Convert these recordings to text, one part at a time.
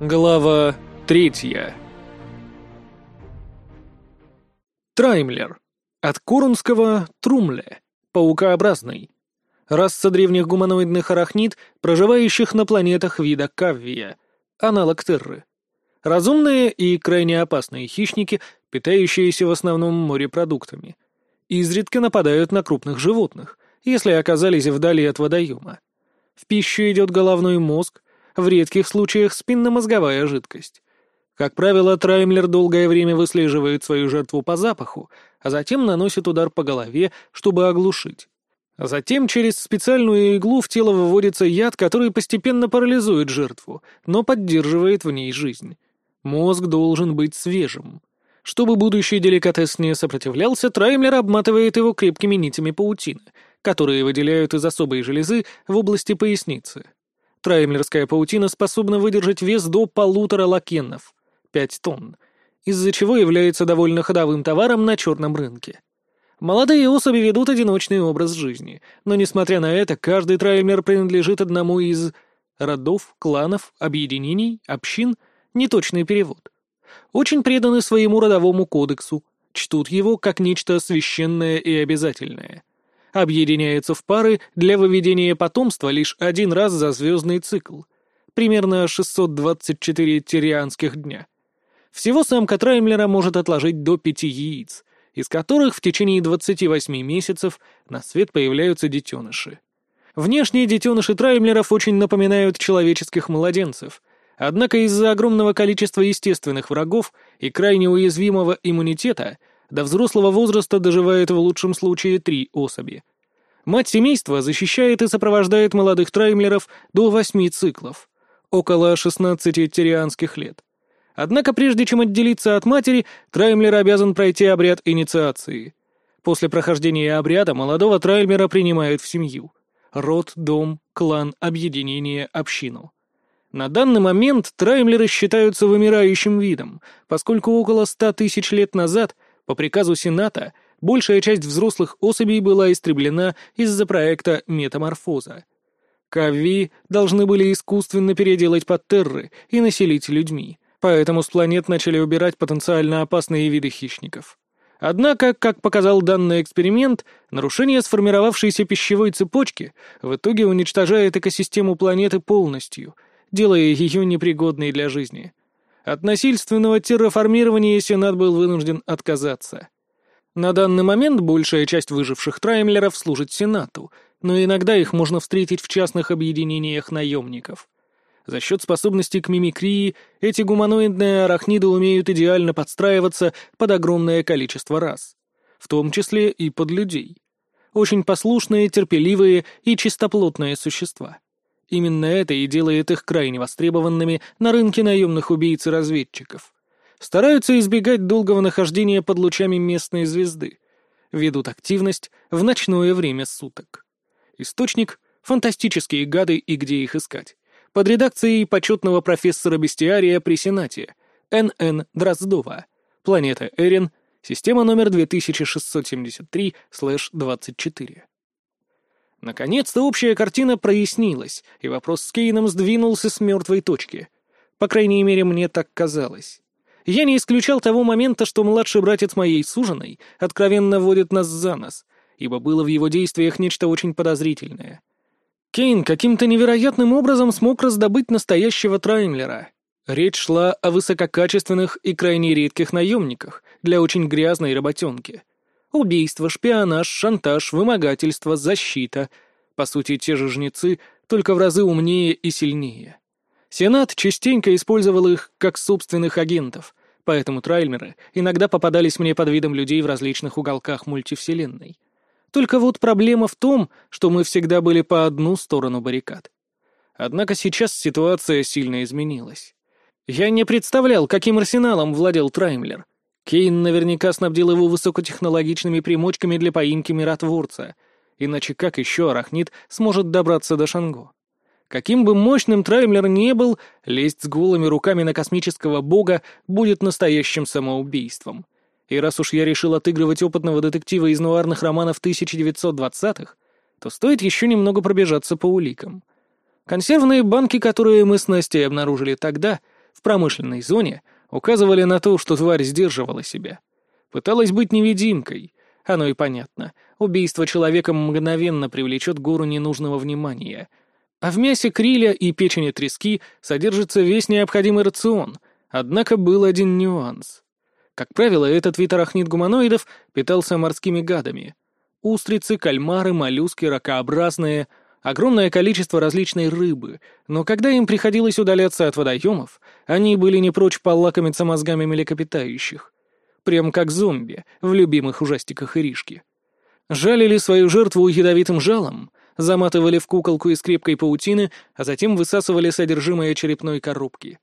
Глава третья. Траймлер. От Курунского Трумле. Паукообразный. Раса древних гуманоидных арахнид, проживающих на планетах вида Каввия. Аналог Терры. Разумные и крайне опасные хищники, питающиеся в основном морепродуктами. Изредка нападают на крупных животных, если оказались вдали от водоема. В пищу идет головной мозг, в редких случаях спинномозговая жидкость. Как правило, Траймлер долгое время выслеживает свою жертву по запаху, а затем наносит удар по голове, чтобы оглушить. Затем через специальную иглу в тело выводится яд, который постепенно парализует жертву, но поддерживает в ней жизнь. Мозг должен быть свежим. Чтобы будущий деликатес не сопротивлялся, Траймлер обматывает его крепкими нитями паутины, которые выделяют из особой железы в области поясницы. Траймлерская паутина способна выдержать вес до полутора лакенов — 5 тонн, из-за чего является довольно ходовым товаром на черном рынке. Молодые особи ведут одиночный образ жизни, но, несмотря на это, каждый траймлер принадлежит одному из родов, кланов, объединений, общин — неточный перевод. Очень преданы своему родовому кодексу, чтут его как нечто священное и обязательное объединяются в пары для выведения потомства лишь один раз за звездный цикл, примерно 624 тирианских дня. Всего самка Траймлера может отложить до пяти яиц, из которых в течение 28 месяцев на свет появляются детеныши. Внешние детеныши Траймлеров очень напоминают человеческих младенцев, однако из-за огромного количества естественных врагов и крайне уязвимого иммунитета – до взрослого возраста доживает в лучшем случае три особи. Мать семейства защищает и сопровождает молодых траймлеров до восьми циклов, около 16 тирианских лет. Однако прежде чем отделиться от матери, траймлер обязан пройти обряд инициации. После прохождения обряда молодого траймлера принимают в семью. Род, дом, клан, объединение, общину. На данный момент траймлеры считаются вымирающим видом, поскольку около ста тысяч лет назад по приказу Сената большая часть взрослых особей была истреблена из-за проекта метаморфоза. Кави должны были искусственно переделать под терры и населить людьми, поэтому с планет начали убирать потенциально опасные виды хищников. Однако, как показал данный эксперимент, нарушение сформировавшейся пищевой цепочки в итоге уничтожает экосистему планеты полностью, делая ее непригодной для жизни. От насильственного терраформирования Сенат был вынужден отказаться. На данный момент большая часть выживших траймлеров служит Сенату, но иногда их можно встретить в частных объединениях наемников. За счет способностей к мимикрии эти гуманоидные арахниды умеют идеально подстраиваться под огромное количество рас, в том числе и под людей. Очень послушные, терпеливые и чистоплотные существа. Именно это и делает их крайне востребованными на рынке наемных убийц и разведчиков. Стараются избегать долгого нахождения под лучами местной звезды. Ведут активность в ночное время суток. Источник — фантастические гады и где их искать. Под редакцией почетного профессора бестиария при Сенате, Н.Н. Дроздова, планета Эрин, система номер 2673-24. Наконец-то общая картина прояснилась, и вопрос с Кейном сдвинулся с мертвой точки. По крайней мере, мне так казалось. Я не исключал того момента, что младший братец моей суженой откровенно водит нас за нос, ибо было в его действиях нечто очень подозрительное. Кейн каким-то невероятным образом смог раздобыть настоящего Траймлера. Речь шла о высококачественных и крайне редких наемниках для очень грязной работенки — Убийство, шпионаж, шантаж, вымогательство, защита. По сути, те же жнецы, только в разы умнее и сильнее. Сенат частенько использовал их как собственных агентов, поэтому трайлмеры иногда попадались мне под видом людей в различных уголках мультивселенной. Только вот проблема в том, что мы всегда были по одну сторону баррикад. Однако сейчас ситуация сильно изменилась. Я не представлял, каким арсеналом владел Траймлер — Кейн наверняка снабдил его высокотехнологичными примочками для поимки миротворца. Иначе как еще арахнит сможет добраться до Шанго? Каким бы мощным Траймлер не был, лезть с голыми руками на космического бога будет настоящим самоубийством. И раз уж я решил отыгрывать опытного детектива из нуарных романов 1920-х, то стоит еще немного пробежаться по уликам. Консервные банки, которые мы с Настей обнаружили тогда — в промышленной зоне указывали на то, что тварь сдерживала себя. Пыталась быть невидимкой. Оно и понятно. Убийство человека мгновенно привлечет гору ненужного внимания. А в мясе криля и печени трески содержится весь необходимый рацион. Однако был один нюанс. Как правило, этот вид арахнид-гуманоидов питался морскими гадами. Устрицы, кальмары, моллюски, ракообразные — огромное количество различной рыбы, но когда им приходилось удаляться от водоемов, они были не прочь полакомиться мозгами млекопитающих. Прям как зомби в любимых ужастиках Иришки. Жалили свою жертву ядовитым жалом, заматывали в куколку из крепкой паутины, а затем высасывали содержимое черепной коробки.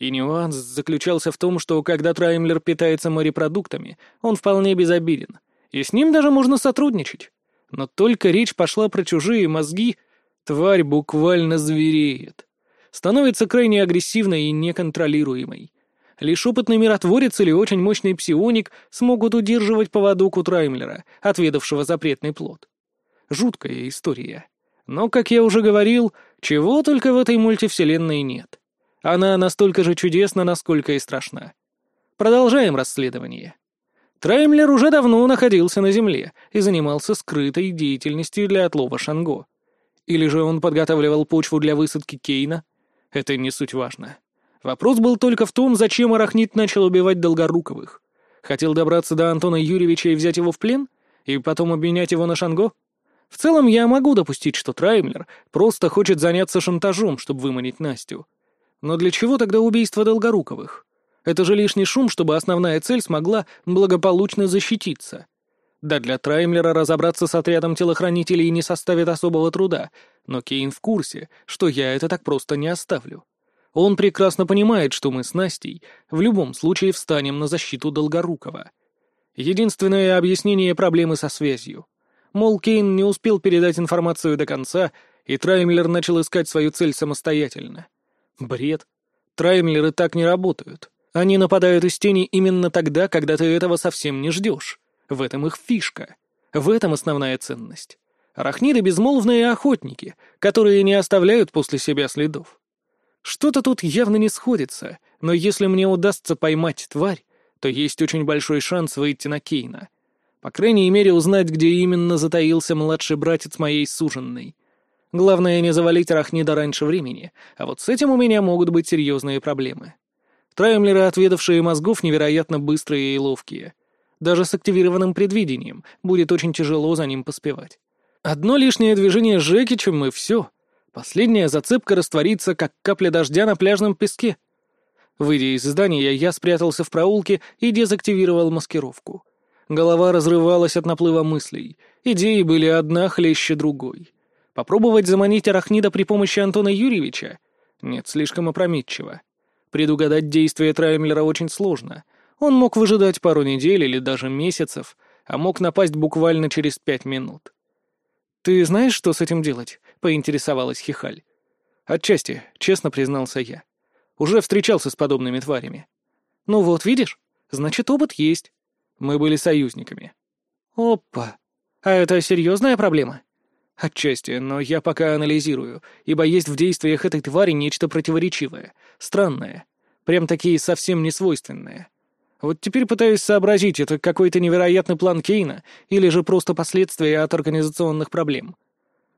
И нюанс заключался в том, что когда Траймлер питается морепродуктами, он вполне безобиден, и с ним даже можно сотрудничать. Но только речь пошла про чужие мозги, тварь буквально звереет. Становится крайне агрессивной и неконтролируемой. Лишь опытный миротворец или очень мощный псионик смогут удерживать поводок у Траймлера, отведавшего запретный плод. Жуткая история. Но, как я уже говорил, чего только в этой мультивселенной нет. Она настолько же чудесна, насколько и страшна. Продолжаем расследование. Траймлер уже давно находился на Земле и занимался скрытой деятельностью для отлова Шанго. Или же он подготавливал почву для высадки Кейна? Это не суть важно. Вопрос был только в том, зачем Арахнит начал убивать Долгоруковых. Хотел добраться до Антона Юрьевича и взять его в плен? И потом обменять его на Шанго? В целом я могу допустить, что Траймлер просто хочет заняться шантажом, чтобы выманить Настю. Но для чего тогда убийство Долгоруковых? Это же лишний шум, чтобы основная цель смогла благополучно защититься. Да для Траймлера разобраться с отрядом телохранителей не составит особого труда, но Кейн в курсе, что я это так просто не оставлю. Он прекрасно понимает, что мы с Настей в любом случае встанем на защиту Долгорукова. Единственное объяснение проблемы со связью. Мол, Кейн не успел передать информацию до конца, и Траймлер начал искать свою цель самостоятельно. Бред. Траймлеры так не работают. Они нападают из тени именно тогда, когда ты этого совсем не ждешь. В этом их фишка. В этом основная ценность. Арахниды — безмолвные охотники, которые не оставляют после себя следов. Что-то тут явно не сходится, но если мне удастся поймать тварь, то есть очень большой шанс выйти на Кейна. По крайней мере, узнать, где именно затаился младший братец моей суженной. Главное, не завалить арахнида раньше времени, а вот с этим у меня могут быть серьезные проблемы. Траймлеры, отведавшие мозгов, невероятно быстрые и ловкие. Даже с активированным предвидением будет очень тяжело за ним поспевать. Одно лишнее движение Жеки, чем мы все. Последняя зацепка растворится, как капля дождя на пляжном песке. Выйдя из здания, я спрятался в проулке и дезактивировал маскировку. Голова разрывалась от наплыва мыслей. Идеи были одна хлеще другой. Попробовать заманить арахнида при помощи Антона Юрьевича? Нет, слишком опрометчиво. Предугадать действия Траймлера очень сложно. Он мог выжидать пару недель или даже месяцев, а мог напасть буквально через пять минут. «Ты знаешь, что с этим делать?» — поинтересовалась Хихаль. «Отчасти», — честно признался я. «Уже встречался с подобными тварями». «Ну вот, видишь? Значит, опыт есть. Мы были союзниками». «Опа! А это серьезная проблема?» «Отчасти, но я пока анализирую, ибо есть в действиях этой твари нечто противоречивое, странное, прям такие совсем несвойственные. Вот теперь пытаюсь сообразить, это какой-то невероятный план Кейна или же просто последствия от организационных проблем.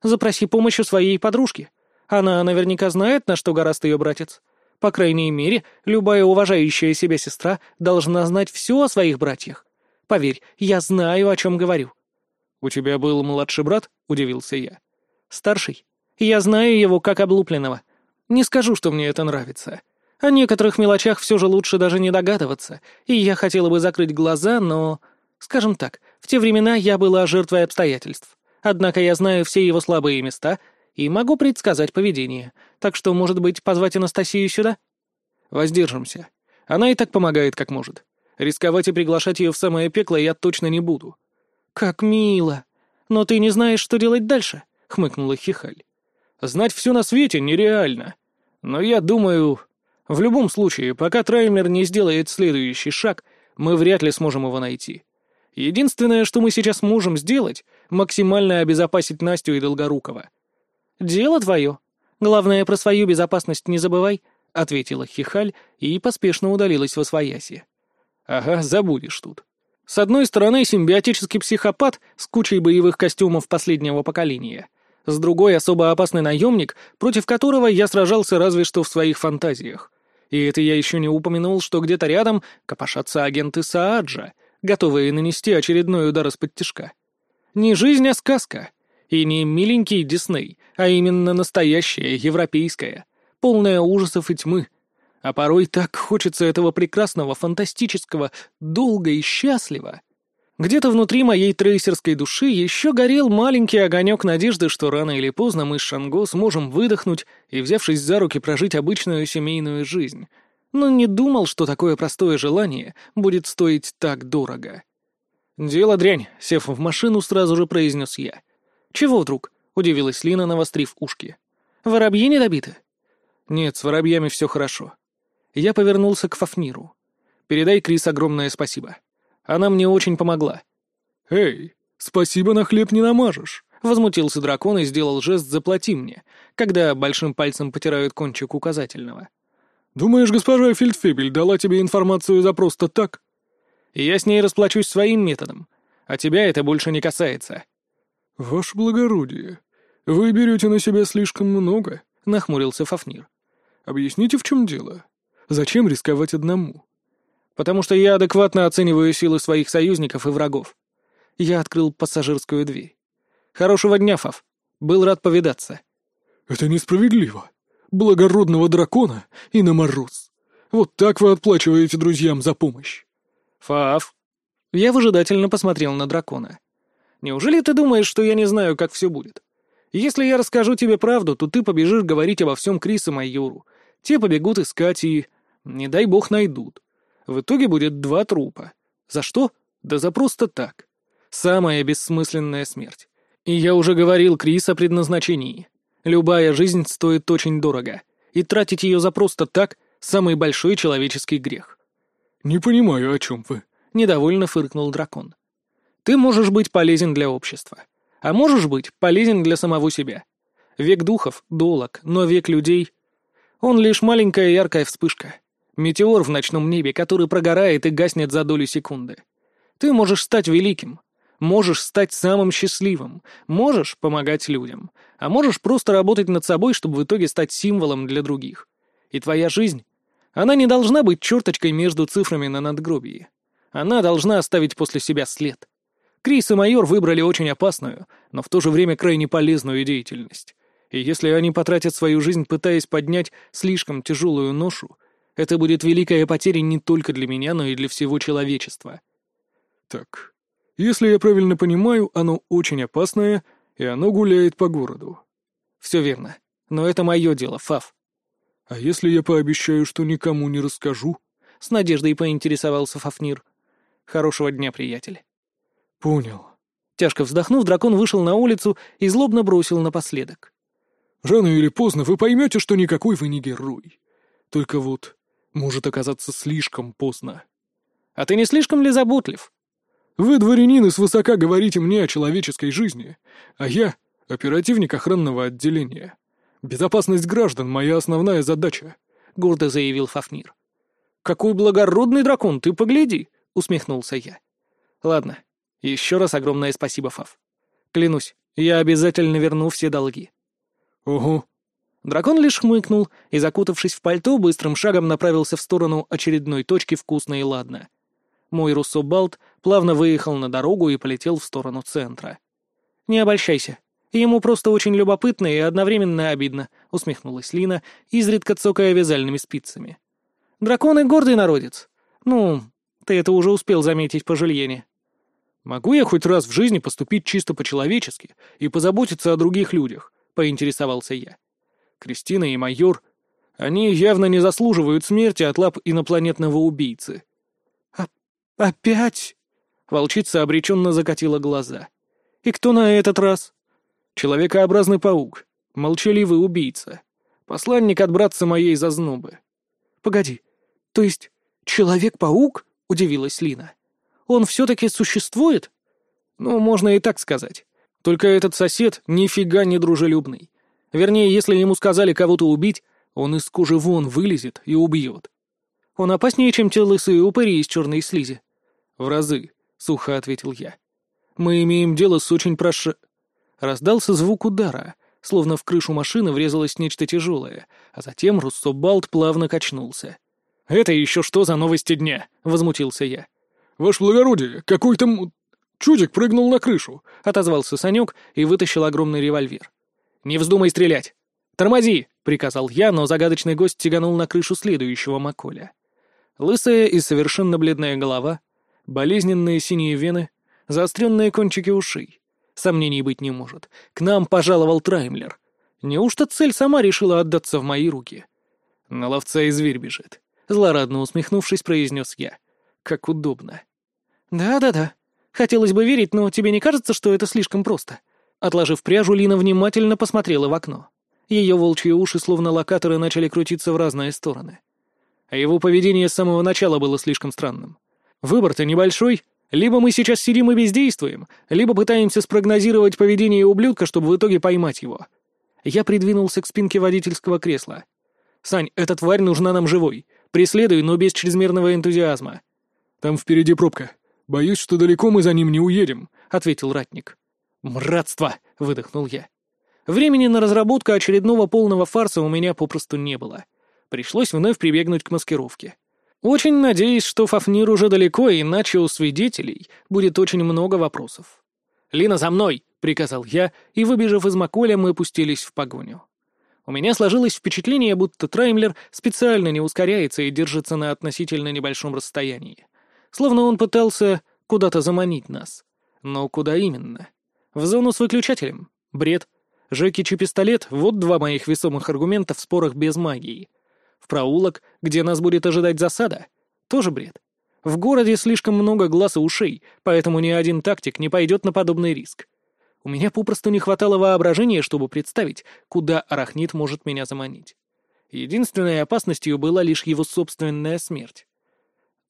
Запроси помощь у своей подружки. Она наверняка знает, на что гораст ее братец. По крайней мере, любая уважающая себя сестра должна знать все о своих братьях. Поверь, я знаю, о чем говорю». «У тебя был младший брат?» — удивился я. «Старший. Я знаю его как облупленного. Не скажу, что мне это нравится. О некоторых мелочах все же лучше даже не догадываться, и я хотела бы закрыть глаза, но... Скажем так, в те времена я была жертвой обстоятельств. Однако я знаю все его слабые места и могу предсказать поведение, так что, может быть, позвать Анастасию сюда? Воздержимся. Она и так помогает, как может. Рисковать и приглашать ее в самое пекло я точно не буду. «Как мило! Но ты не знаешь, что делать дальше», — хмыкнула Хихаль. «Знать все на свете нереально. Но я думаю, в любом случае, пока Траймер не сделает следующий шаг, мы вряд ли сможем его найти. Единственное, что мы сейчас можем сделать, максимально обезопасить Настю и Долгорукова». «Дело твое. Главное, про свою безопасность не забывай, — ответила Хихаль и поспешно удалилась во свояси. «Ага, забудешь тут. С одной стороны, симбиотический психопат с кучей боевых костюмов последнего поколения. С другой — особо опасный наемник, против которого я сражался разве что в своих фантазиях. И это я еще не упомянул, что где-то рядом копошатся агенты Сааджа, готовые нанести очередной удар из-под тишка. Не жизнь, а сказка. И не миленький Дисней, а именно настоящая, европейская, полная ужасов и тьмы. А порой так хочется этого прекрасного, фантастического, долго и счастливо. Где-то внутри моей трейсерской души еще горел маленький огонек надежды, что рано или поздно мы с Шанго сможем выдохнуть и, взявшись за руки, прожить обычную семейную жизнь. Но не думал, что такое простое желание будет стоить так дорого. «Дело дрянь», — сев в машину, сразу же произнес я. «Чего вдруг?» — удивилась Лина, навострив ушки. «Воробьи не добиты?» «Нет, с воробьями все хорошо». Я повернулся к Фафниру. «Передай Крис огромное спасибо. Она мне очень помогла». «Эй, спасибо на хлеб не намажешь», — возмутился дракон и сделал жест «заплати мне», когда большим пальцем потирают кончик указательного. «Думаешь, госпожа Фельдфебель дала тебе информацию за просто так?» «Я с ней расплачусь своим методом, а тебя это больше не касается». «Ваше благородие, вы берете на себя слишком много», — нахмурился Фафнир. «Объясните, в чем дело? Зачем рисковать одному?» «Потому что я адекватно оцениваю силы своих союзников и врагов». Я открыл пассажирскую дверь. «Хорошего дня, Фав. Был рад повидаться». «Это несправедливо. Благородного дракона и на мороз. Вот так вы отплачиваете друзьям за помощь». «Фав». Я выжидательно посмотрел на дракона. «Неужели ты думаешь, что я не знаю, как все будет? Если я расскажу тебе правду, то ты побежишь говорить обо всем Крису майору. Те побегут искать и... Не дай бог найдут. В итоге будет два трупа. За что? Да за просто так. Самая бессмысленная смерть. И я уже говорил Крис о предназначении. Любая жизнь стоит очень дорого. И тратить ее за просто так — самый большой человеческий грех. «Не понимаю, о чем вы», — недовольно фыркнул дракон. «Ты можешь быть полезен для общества. А можешь быть полезен для самого себя. Век духов — долог, но век людей — он лишь маленькая яркая вспышка. Метеор в ночном небе, который прогорает и гаснет за долю секунды. Ты можешь стать великим, можешь стать самым счастливым, можешь помогать людям, а можешь просто работать над собой, чтобы в итоге стать символом для других. И твоя жизнь, она не должна быть черточкой между цифрами на надгробии. Она должна оставить после себя след. Крис и майор выбрали очень опасную, но в то же время крайне полезную деятельность. И если они потратят свою жизнь, пытаясь поднять слишком тяжелую ношу, это будет великая потеря не только для меня, но и для всего человечества. Так, если я правильно понимаю, оно очень опасное, и оно гуляет по городу. Все верно. Но это мое дело, Фав. А если я пообещаю, что никому не расскажу? С надеждой поинтересовался Фафнир. Хорошего дня, приятель. Понял. Тяжко вздохнув, дракон вышел на улицу и злобно бросил напоследок. Рано или поздно вы поймете, что никакой вы не герой. Только вот может оказаться слишком поздно. А ты не слишком ли заботлив? Вы, дворянин, свысока говорите мне о человеческой жизни, а я — оперативник охранного отделения. Безопасность граждан — моя основная задача», — гордо заявил Фафнир. «Какой благородный дракон, ты погляди!» — усмехнулся я. «Ладно, еще раз огромное спасибо, Фав. Клянусь, я обязательно верну все долги». «Ого». Дракон лишь хмыкнул и, закутавшись в пальто, быстрым шагом направился в сторону очередной точки «Вкусно и ладно». Мой руссобалт плавно выехал на дорогу и полетел в сторону центра. «Не обольщайся. Ему просто очень любопытно и одновременно обидно», — усмехнулась Лина, изредка цокая вязальными спицами. «Дракон и гордый народец. Ну, ты это уже успел заметить по Жильене». «Могу я хоть раз в жизни поступить чисто по-человечески и позаботиться о других людях?» — поинтересовался я. «Кристина и майор, они явно не заслуживают смерти от лап инопланетного убийцы». «А опять?» — волчица обреченно закатила глаза. «И кто на этот раз?» «Человекообразный паук, молчаливый убийца, посланник от братца моей зазнобы». «Погоди, то есть Человек-паук?» — удивилась Лина. Он все-таки существует? Ну, можно и так сказать. Только этот сосед нифига не дружелюбный. Вернее, если ему сказали кого-то убить, Он из кожи вон вылезет и убьет. Он опаснее, чем те лысые упыри из черной слизи. В разы, — сухо ответил я. Мы имеем дело с очень прош... Раздался звук удара, словно в крышу машины врезалось нечто тяжелое, а затем Руссобалт плавно качнулся. «Это еще что за новости дня?» — возмутился я. «Ваше благородие, какой-то чудик прыгнул на крышу», — отозвался Санек и вытащил огромный револьвер. «Не вздумай стрелять! Тормози!» — приказал я, но загадочный гость тяганул на крышу следующего Маколя. Лысая и совершенно бледная голова, болезненные синие вены, заостренные кончики ушей. Сомнений быть не может. К нам пожаловал Траймлер. Неужто цель сама решила отдаться в мои руки? На ловца и зверь бежит. Злорадно усмехнувшись, произнес я. Как удобно. Да-да-да. Хотелось бы верить, но тебе не кажется, что это слишком просто? Отложив пряжу, Лина внимательно посмотрела в окно. Ее волчьи уши, словно локаторы, начали крутиться в разные стороны. А его поведение с самого начала было слишком странным. Выбор-то небольшой. Либо мы сейчас сидим и бездействуем, либо пытаемся спрогнозировать поведение ублюдка, чтобы в итоге поймать его. Я придвинулся к спинке водительского кресла. «Сань, эта тварь нужна нам живой. Преследуй, но без чрезмерного энтузиазма». «Там впереди пробка. Боюсь, что далеко мы за ним не уедем», — ответил ратник. «Мратство!» — выдохнул я. Времени на разработку очередного полного фарса у меня попросту не было. Пришлось вновь прибегнуть к маскировке. Очень надеюсь, что Фафнир уже далеко, иначе у свидетелей будет очень много вопросов. «Лина, за мной!» — приказал я, и, выбежав из Маколя, мы пустились в погоню. У меня сложилось впечатление, будто Траймлер специально не ускоряется и держится на относительно небольшом расстоянии. Словно он пытался куда-то заманить нас. Но куда именно? В зону с выключателем? Бред. Жекич и пистолет — вот два моих весомых аргумента в спорах без магии — в проулок, где нас будет ожидать засада? Тоже бред. В городе слишком много глаз и ушей, поэтому ни один тактик не пойдет на подобный риск. У меня попросту не хватало воображения, чтобы представить, куда арахнит может меня заманить. Единственной опасностью была лишь его собственная смерть.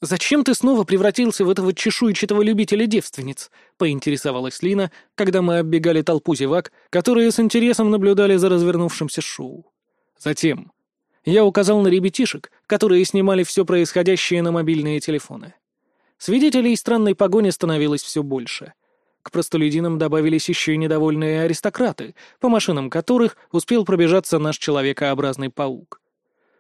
«Зачем ты снова превратился в этого чешуйчатого любителя девственниц?» — поинтересовалась Лина, когда мы оббегали толпу зевак, которые с интересом наблюдали за развернувшимся шоу. «Затем», я указал на ребятишек, которые снимали все происходящее на мобильные телефоны. Свидетелей странной погони становилось все больше. К простолюдинам добавились еще и недовольные аристократы, по машинам которых успел пробежаться наш человекообразный паук.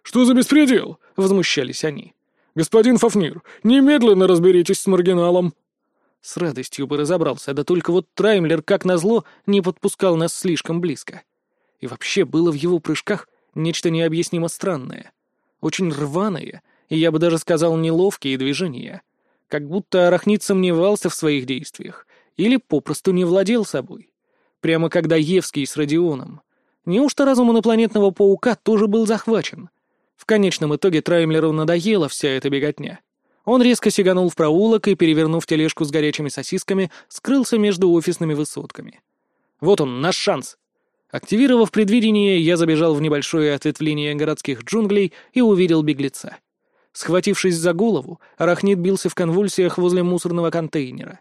«Что за беспредел?» — возмущались они. «Господин Фафнир, немедленно разберитесь с маргиналом!» С радостью бы разобрался, да только вот Траймлер, как назло, не подпускал нас слишком близко. И вообще было в его прыжках Нечто необъяснимо странное. Очень рваное, и я бы даже сказал неловкие движения. Как будто арахнит сомневался в своих действиях. Или попросту не владел собой. Прямо как Даевский с Родионом. Неужто разум инопланетного паука тоже был захвачен? В конечном итоге Траймлеру надоела вся эта беготня. Он резко сиганул в проулок и, перевернув тележку с горячими сосисками, скрылся между офисными высотками. Вот он, наш шанс. Активировав предвидение, я забежал в небольшое ответвление городских джунглей и увидел беглеца. Схватившись за голову, арахнит бился в конвульсиях возле мусорного контейнера.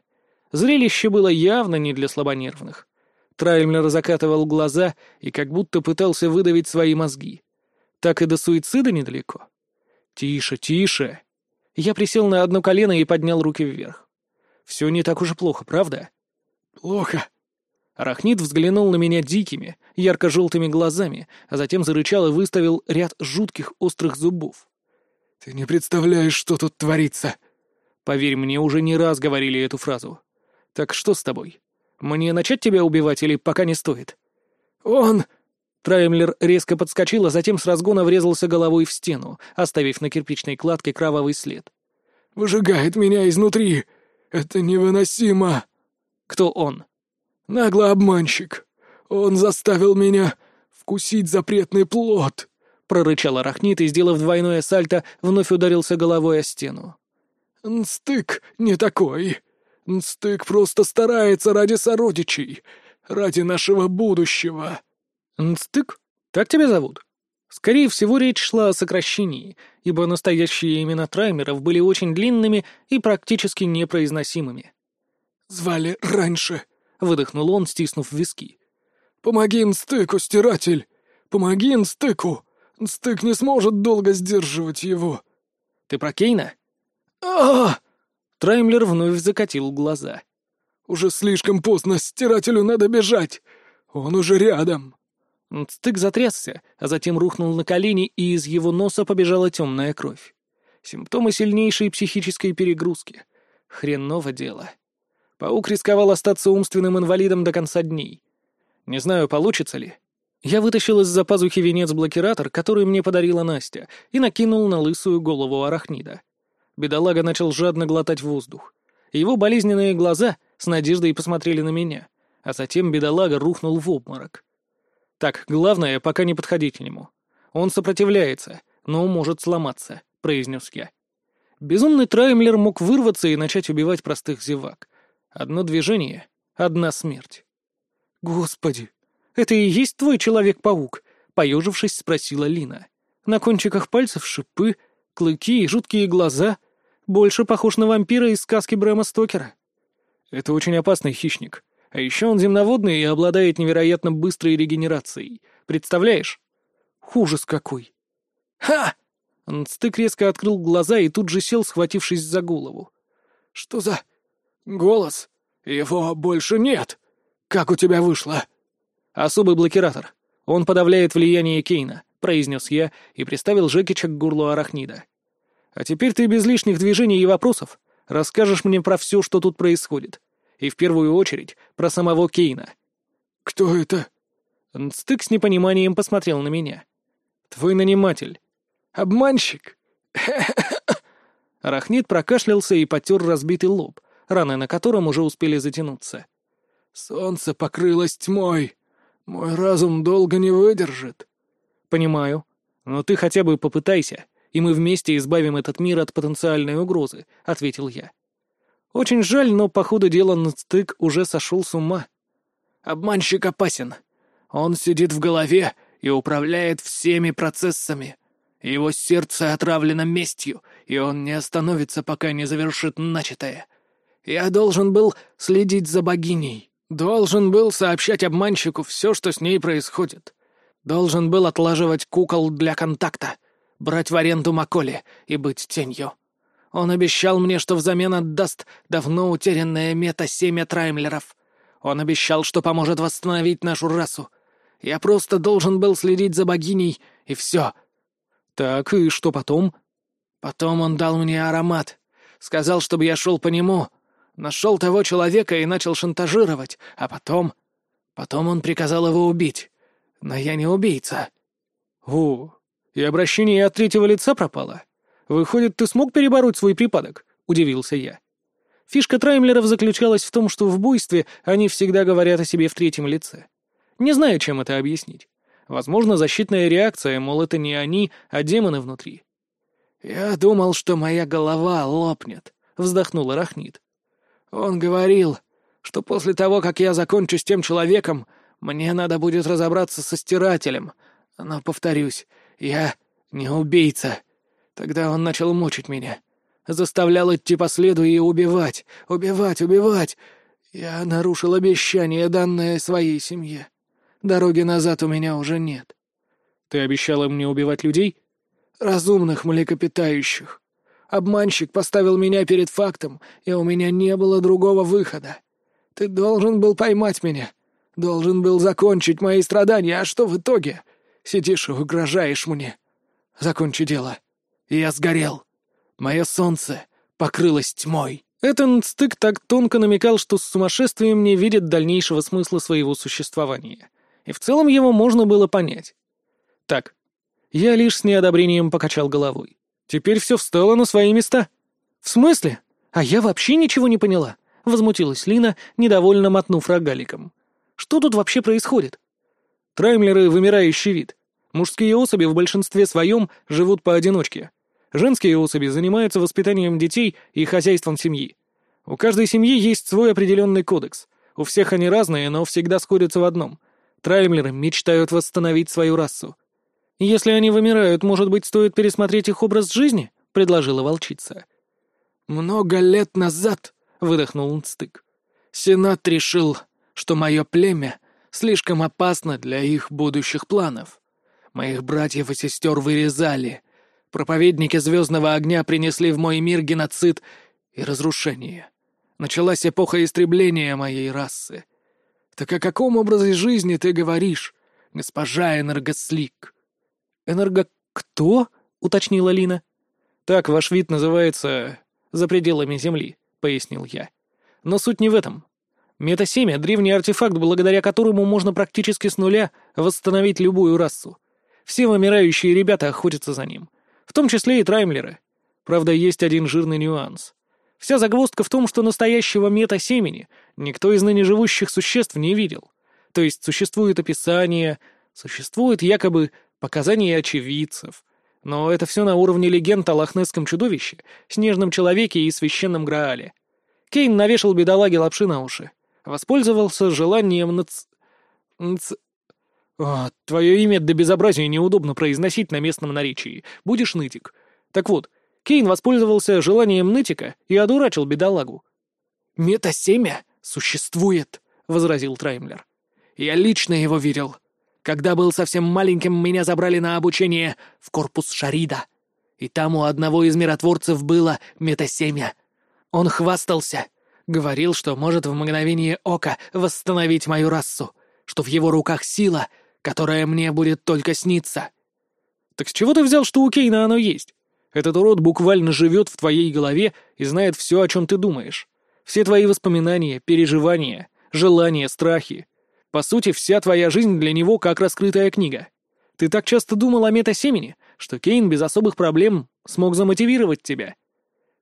Зрелище было явно не для слабонервных. Траймлер закатывал глаза и как будто пытался выдавить свои мозги. Так и до суицида недалеко. «Тише, тише!» Я присел на одно колено и поднял руки вверх. «Все не так уж и плохо, правда?» «Плохо», Арахнит взглянул на меня дикими, ярко-желтыми глазами, а затем зарычал и выставил ряд жутких острых зубов. «Ты не представляешь, что тут творится!» Поверь, мне уже не раз говорили эту фразу. «Так что с тобой? Мне начать тебя убивать или пока не стоит?» «Он...» Траймлер резко подскочил, а затем с разгона врезался головой в стену, оставив на кирпичной кладке кровавый след. «Выжигает меня изнутри! Это невыносимо!» «Кто он?» Наглый обманщик. Он заставил меня вкусить запретный плод!» — прорычал Арахнит и, сделав двойное сальто, вновь ударился головой о стену. «Нстык не такой. Нстык просто старается ради сородичей, ради нашего будущего». «Нстык? Так тебя зовут?» Скорее всего, речь шла о сокращении, ибо настоящие имена траймеров были очень длинными и практически непроизносимыми. «Звали раньше — выдохнул он, стиснув виски. «Помоги инстыку, стиратель! Помоги инстыку! Стык не сможет долго сдерживать его. Ты про Кейна? а Траймлер вновь закатил глаза. «Уже слишком поздно, стирателю надо бежать! Он уже рядом!» Стык затрясся, а затем рухнул на колени, и из его носа побежала темная кровь. Симптомы сильнейшей психической перегрузки. Хреново дело. Паук рисковал остаться умственным инвалидом до конца дней. Не знаю, получится ли. Я вытащил из-за пазухи венец-блокиратор, который мне подарила Настя, и накинул на лысую голову арахнида. Бедолага начал жадно глотать воздух. Его болезненные глаза с надеждой посмотрели на меня, а затем бедолага рухнул в обморок. «Так, главное, пока не подходить к нему. Он сопротивляется, но может сломаться», — произнес я. Безумный Траймлер мог вырваться и начать убивать простых зевак. Одно движение — одна смерть. «Господи, это и есть твой Человек-паук?» — поежившись, спросила Лина. «На кончиках пальцев шипы, клыки и жуткие глаза. Больше похож на вампира из сказки Брэма Стокера». «Это очень опасный хищник», а еще он земноводный и обладает невероятно быстрой регенерацией. Представляешь? Ужас какой. Ха! Стык резко открыл глаза и тут же сел, схватившись за голову. Что за... голос? Его больше нет. Как у тебя вышло? Особый блокиратор. Он подавляет влияние Кейна, произнес я и приставил Жекича к горлу арахнида. А теперь ты без лишних движений и вопросов расскажешь мне про все, что тут происходит и в первую очередь про самого Кейна. «Кто это?» Стык с непониманием посмотрел на меня. «Твой наниматель». «Обманщик?» Арахнит прокашлялся и потер разбитый лоб, раны на котором уже успели затянуться. «Солнце покрылось тьмой. Мой разум долго не выдержит». «Понимаю. Но ты хотя бы попытайся, и мы вместе избавим этот мир от потенциальной угрозы», — ответил я. Очень жаль, но по ходу дела Нацтык уже сошел с ума. Обманщик опасен. Он сидит в голове и управляет всеми процессами. Его сердце отравлено местью, и он не остановится, пока не завершит начатое. Я должен был следить за богиней. Должен был сообщать обманщику все, что с ней происходит. Должен был отлаживать кукол для контакта, брать в аренду Маколи и быть тенью. Он обещал мне, что взамен отдаст давно утерянное мета-семя Траймлеров. Он обещал, что поможет восстановить нашу расу. Я просто должен был следить за богиней, и все. Так, и что потом? Потом он дал мне аромат. Сказал, чтобы я шел по нему. Нашел того человека и начал шантажировать. А потом... Потом он приказал его убить. Но я не убийца. О, и обращение от третьего лица пропало? «Выходит, ты смог перебороть свой припадок?» — удивился я. Фишка Траймлеров заключалась в том, что в буйстве они всегда говорят о себе в третьем лице. Не знаю, чем это объяснить. Возможно, защитная реакция, мол, это не они, а демоны внутри. «Я думал, что моя голова лопнет», — вздохнул Арахнит. «Он говорил, что после того, как я закончу с тем человеком, мне надо будет разобраться со стирателем. Но, повторюсь, я не убийца. Тогда он начал мучить меня. Заставлял идти по следу и убивать, убивать, убивать. Я нарушил обещание, данное своей семье. Дороги назад у меня уже нет. Ты обещал им не убивать людей? Разумных млекопитающих. Обманщик поставил меня перед фактом, и у меня не было другого выхода. Ты должен был поймать меня. Должен был закончить мои страдания, а что в итоге? Сидишь и угрожаешь мне. Закончи дело и я сгорел. Мое солнце покрылось тьмой. Этот стык так тонко намекал, что с сумасшествием не видит дальнейшего смысла своего существования. И в целом его можно было понять. Так, я лишь с неодобрением покачал головой. Теперь все встало на свои места. В смысле? А я вообще ничего не поняла. Возмутилась Лина, недовольно мотнув рогаликом. Что тут вообще происходит? Траймлеры — вымирающий вид. Мужские особи в большинстве своем живут поодиночке. Женские особи занимаются воспитанием детей и хозяйством семьи. У каждой семьи есть свой определенный кодекс. У всех они разные, но всегда сходятся в одном. Траймлеры мечтают восстановить свою расу. «Если они вымирают, может быть, стоит пересмотреть их образ жизни?» — предложила волчица. «Много лет назад», — выдохнул Нстык, — «Сенат решил, что мое племя слишком опасно для их будущих планов. Моих братьев и сестер вырезали. Проповедники звездного огня принесли в мой мир геноцид и разрушение. Началась эпоха истребления моей расы. Так о каком образе жизни ты говоришь, госпожа Энергослик? Энерго... кто? — уточнила Лина. «Так ваш вид называется «за пределами Земли», — пояснил я. «Но суть не в этом. Метасемя — древний артефакт, благодаря которому можно практически с нуля восстановить любую расу. Все вымирающие ребята охотятся за ним, в том числе и траймлеры. Правда, есть один жирный нюанс. Вся загвоздка в том, что настоящего метасемени никто из ныне живущих существ не видел. То есть существует описание, существует якобы показания очевидцев — но это все на уровне легенд о лохнесском чудовище, снежном человеке и священном Граале. Кейн навешал бедолаге лапши на уши. Воспользовался желанием нац... нац... О, твое имя до безобразия неудобно произносить на местном наречии. Будешь нытик. Так вот, Кейн воспользовался желанием нытика и одурачил бедолагу. «Метасемя существует», — возразил Траймлер. «Я лично его видел. Когда был совсем маленьким, меня забрали на обучение в корпус Шарида. И там у одного из миротворцев было метасемя. Он хвастался. Говорил, что может в мгновение ока восстановить мою расу, что в его руках сила, которая мне будет только сниться. Так с чего ты взял, что у Кейна оно есть? Этот урод буквально живет в твоей голове и знает все, о чем ты думаешь. Все твои воспоминания, переживания, желания, страхи. По сути, вся твоя жизнь для него как раскрытая книга. Ты так часто думал о метасемени, что Кейн без особых проблем смог замотивировать тебя.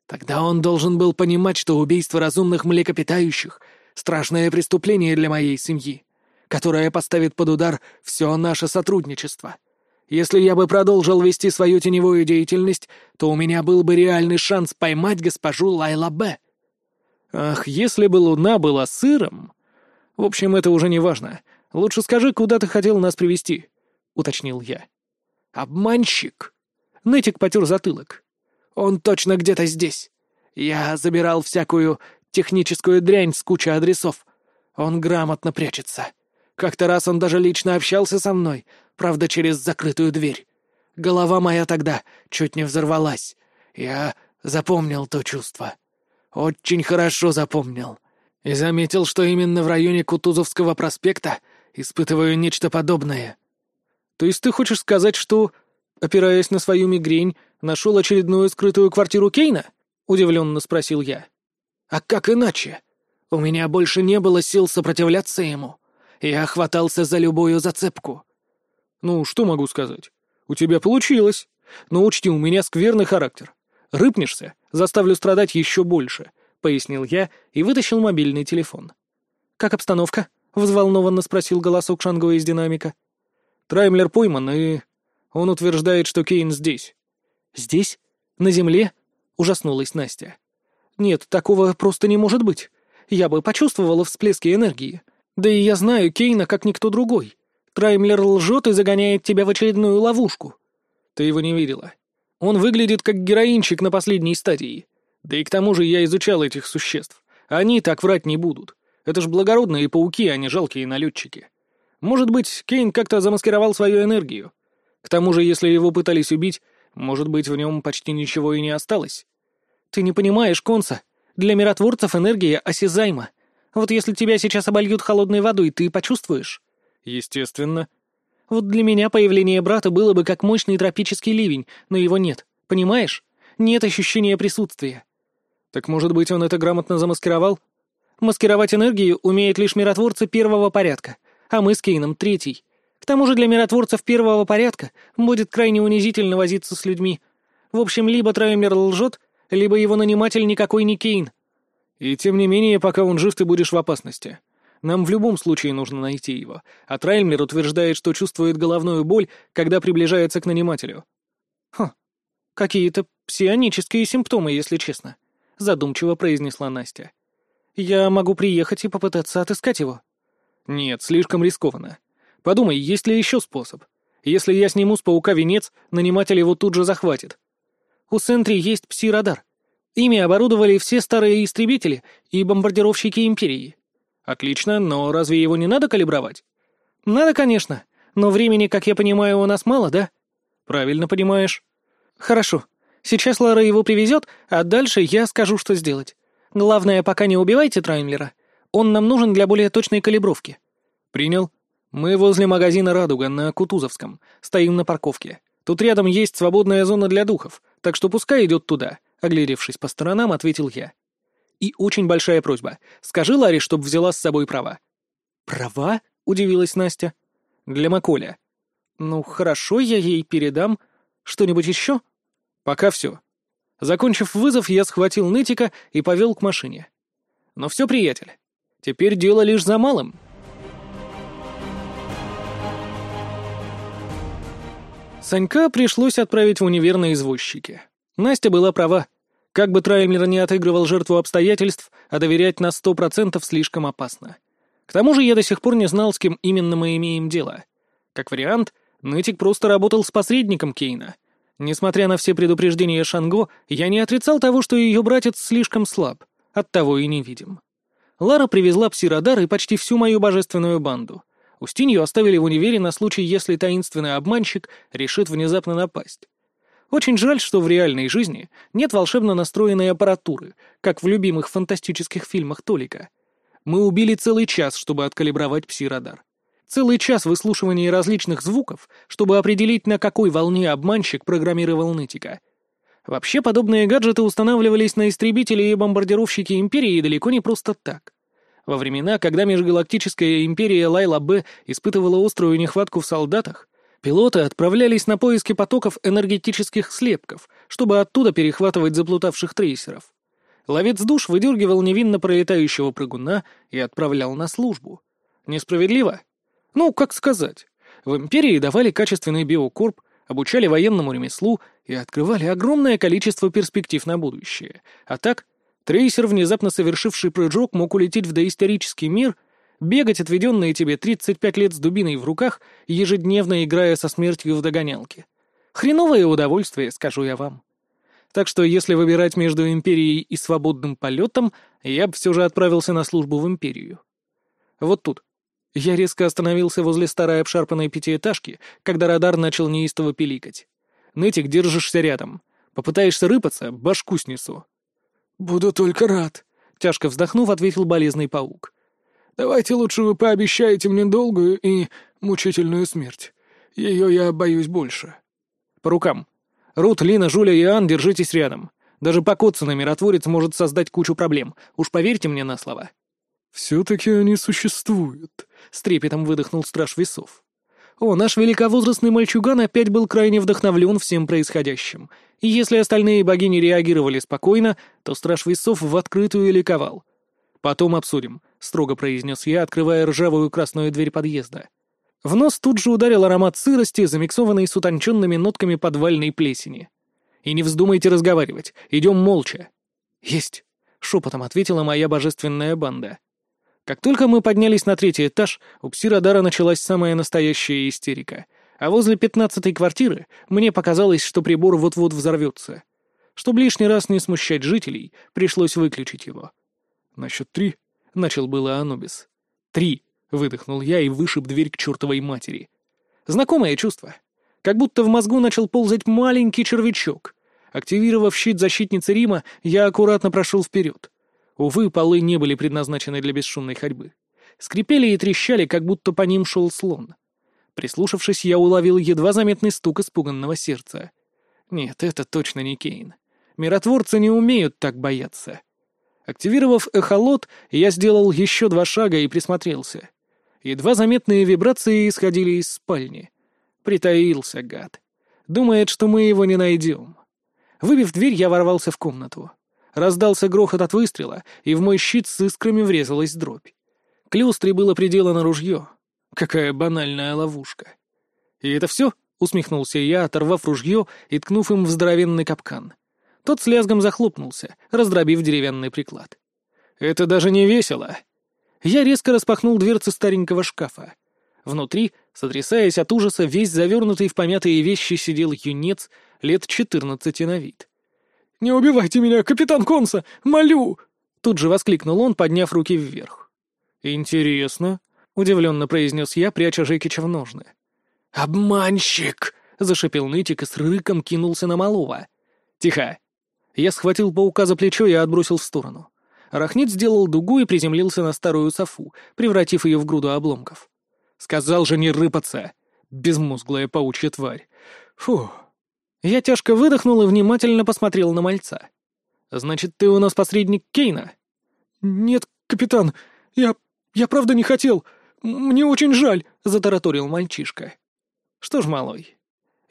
Тогда он должен был понимать, что убийство разумных млекопитающих — страшное преступление для моей семьи, которое поставит под удар все наше сотрудничество. Если я бы продолжил вести свою теневую деятельность, то у меня был бы реальный шанс поймать госпожу Лайла Б. Ах, если бы луна была сыром, в общем, это уже не важно. Лучше скажи, куда ты хотел нас привести, уточнил я. Обманщик. Нытик потер затылок. Он точно где-то здесь. Я забирал всякую техническую дрянь с кучей адресов. Он грамотно прячется. Как-то раз он даже лично общался со мной, правда, через закрытую дверь. Голова моя тогда чуть не взорвалась. Я запомнил то чувство. Очень хорошо запомнил и заметил, что именно в районе Кутузовского проспекта испытываю нечто подобное. То есть ты хочешь сказать, что, опираясь на свою мигрень, нашел очередную скрытую квартиру Кейна? Удивленно спросил я. А как иначе? У меня больше не было сил сопротивляться ему. Я хватался за любую зацепку. Ну, что могу сказать? У тебя получилось. Но учти, у меня скверный характер. Рыпнешься, заставлю страдать еще больше. — пояснил я и вытащил мобильный телефон. «Как обстановка?» — взволнованно спросил голосок Шанго из динамика. «Траймлер пойман, и он утверждает, что Кейн здесь». «Здесь? На земле?» — ужаснулась Настя. «Нет, такого просто не может быть. Я бы почувствовала всплески энергии. Да и я знаю Кейна как никто другой. Траймлер лжет и загоняет тебя в очередную ловушку». «Ты его не видела. Он выглядит как героинчик на последней стадии. Да и к тому же я изучал этих существ. Они так врать не будут. Это ж благородные пауки, а не жалкие налетчики. Может быть, Кейн как-то замаскировал свою энергию. К тому же, если его пытались убить, может быть, в нем почти ничего и не осталось. Ты не понимаешь, Конса. Для миротворцев энергия осязаема. Вот если тебя сейчас обольют холодной водой, ты почувствуешь? Естественно. Вот для меня появление брата было бы как мощный тропический ливень, но его нет. Понимаешь? Нет ощущения присутствия. Так может быть, он это грамотно замаскировал? Маскировать энергию умеют лишь миротворцы первого порядка, а мы с Кейном третий. К тому же для миротворцев первого порядка будет крайне унизительно возиться с людьми. В общем, либо Траймер лжет, либо его наниматель никакой не Кейн. И тем не менее, пока он жив, ты будешь в опасности. Нам в любом случае нужно найти его. А Траймер утверждает, что чувствует головную боль, когда приближается к нанимателю. Хм, какие-то псионические симптомы, если честно задумчиво произнесла Настя. «Я могу приехать и попытаться отыскать его». «Нет, слишком рискованно. Подумай, есть ли еще способ? Если я сниму с паука венец, наниматель его тут же захватит». «У Сентри есть пси-радар. Ими оборудовали все старые истребители и бомбардировщики Империи». «Отлично, но разве его не надо калибровать?» «Надо, конечно. Но времени, как я понимаю, у нас мало, да?» «Правильно понимаешь». «Хорошо. Сейчас Лара его привезет, а дальше я скажу, что сделать. Главное, пока не убивайте Траймлера. Он нам нужен для более точной калибровки». «Принял. Мы возле магазина «Радуга» на Кутузовском. Стоим на парковке. Тут рядом есть свободная зона для духов, так что пускай идет туда», — оглядевшись по сторонам, ответил я. «И очень большая просьба. Скажи Ларе, чтоб взяла с собой права». «Права?» — удивилась Настя. «Для Маколя». «Ну, хорошо, я ей передам. Что-нибудь еще?» «Пока все». Закончив вызов, я схватил нытика и повел к машине. «Ну все, приятель, теперь дело лишь за малым». Санька пришлось отправить в универ на извозчике. Настя была права. Как бы Траймлер не отыгрывал жертву обстоятельств, а доверять на сто процентов слишком опасно. К тому же я до сих пор не знал, с кем именно мы имеем дело. Как вариант, Нытик просто работал с посредником Кейна. Несмотря на все предупреждения Шанго, я не отрицал того, что ее братец слишком слаб, оттого и не видим. Лара привезла псирадар и почти всю мою божественную банду. Устинью оставили в универе на случай, если таинственный обманщик решит внезапно напасть. Очень жаль, что в реальной жизни нет волшебно настроенной аппаратуры, как в любимых фантастических фильмах Толика. Мы убили целый час, чтобы откалибровать пси-радар. Целый час выслушивания различных звуков, чтобы определить, на какой волне обманщик программировал нытика. Вообще, подобные гаджеты устанавливались на истребители и бомбардировщики Империи далеко не просто так. Во времена, когда межгалактическая империя Лайла-Б испытывала острую нехватку в солдатах, пилоты отправлялись на поиски потоков энергетических слепков, чтобы оттуда перехватывать заплутавших трейсеров. Ловец душ выдергивал невинно пролетающего прыгуна и отправлял на службу. Несправедливо? Ну, как сказать. В империи давали качественный биокорп, обучали военному ремеслу и открывали огромное количество перспектив на будущее. А так Трейсер, внезапно совершивший прыжок, мог улететь в доисторический мир, бегать отведенные тебе 35 лет с дубиной в руках, ежедневно играя со смертью в догонялке. Хреновое удовольствие, скажу я вам. Так что если выбирать между Империей и свободным полетом, я бы все же отправился на службу в Империю. Вот тут. Я резко остановился возле старой обшарпанной пятиэтажки, когда радар начал неистово пиликать. Нытик, держишься рядом. Попытаешься рыпаться — башку снесу. «Буду только рад», — тяжко вздохнув, ответил болезный паук. «Давайте лучше вы пообещаете мне долгую и мучительную смерть. Ее я боюсь больше». «По рукам. Рут, Лина, Жуля и Ан, держитесь рядом. Даже покоцанный миротворец может создать кучу проблем. Уж поверьте мне на слово». «Все-таки они существуют», — с трепетом выдохнул страж весов. О, наш великовозрастный мальчуган опять был крайне вдохновлен всем происходящим. И если остальные богини реагировали спокойно, то страж весов в открытую ликовал. «Потом обсудим», — строго произнес я, открывая ржавую красную дверь подъезда. В нос тут же ударил аромат сырости, замиксованный с утонченными нотками подвальной плесени. «И не вздумайте разговаривать, идем молча». «Есть», — шепотом ответила моя божественная банда. Как только мы поднялись на третий этаж, у пси-радара началась самая настоящая истерика. А возле пятнадцатой квартиры мне показалось, что прибор вот-вот взорвется. Чтобы лишний раз не смущать жителей, пришлось выключить его. «На счет три», — начал было Анубис. «Три», — выдохнул я и вышиб дверь к чертовой матери. Знакомое чувство. Как будто в мозгу начал ползать маленький червячок. Активировав щит защитницы Рима, я аккуратно прошел вперед. Увы, полы не были предназначены для бесшумной ходьбы. Скрипели и трещали, как будто по ним шел слон. Прислушавшись, я уловил едва заметный стук испуганного сердца. Нет, это точно не Кейн. Миротворцы не умеют так бояться. Активировав эхолот, я сделал еще два шага и присмотрелся. Едва заметные вибрации исходили из спальни. Притаился гад. Думает, что мы его не найдем. Выбив дверь, я ворвался в комнату. Раздался грохот от выстрела, и в мой щит с искрами врезалась дробь. К люстре было приделано ружье. Какая банальная ловушка. «И это все?» — усмехнулся я, оторвав ружье и ткнув им в здоровенный капкан. Тот с лязгом захлопнулся, раздробив деревянный приклад. «Это даже не весело!» Я резко распахнул дверцы старенького шкафа. Внутри, сотрясаясь от ужаса, весь завернутый в помятые вещи сидел юнец лет четырнадцати на вид. «Не убивайте меня, капитан Конса! Молю!» Тут же воскликнул он, подняв руки вверх. «Интересно», — удивленно произнес я, пряча Жекича в ножны. «Обманщик!» — зашипел нытик и с рыком кинулся на малого. «Тихо!» Я схватил паука за плечо и отбросил в сторону. Арахнит сделал дугу и приземлился на старую софу, превратив ее в груду обломков. «Сказал же не рыпаться!» Безмозглая паучья тварь. Фу. Я тяжко выдохнул и внимательно посмотрел на мальца. «Значит, ты у нас посредник Кейна?» «Нет, капитан, я... я правда не хотел. Мне очень жаль», — затараторил мальчишка. «Что ж, малой?»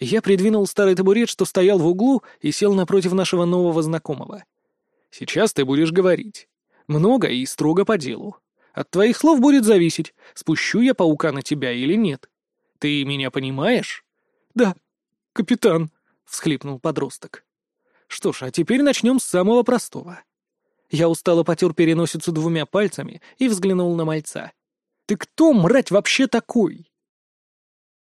Я придвинул старый табурет, что стоял в углу, и сел напротив нашего нового знакомого. «Сейчас ты будешь говорить. Много и строго по делу. От твоих слов будет зависеть, спущу я паука на тебя или нет. Ты меня понимаешь?» «Да, капитан», — всхлипнул подросток. «Что ж, а теперь начнем с самого простого». Я устало потер переносицу двумя пальцами и взглянул на мальца. «Ты кто, мрать, вообще такой?»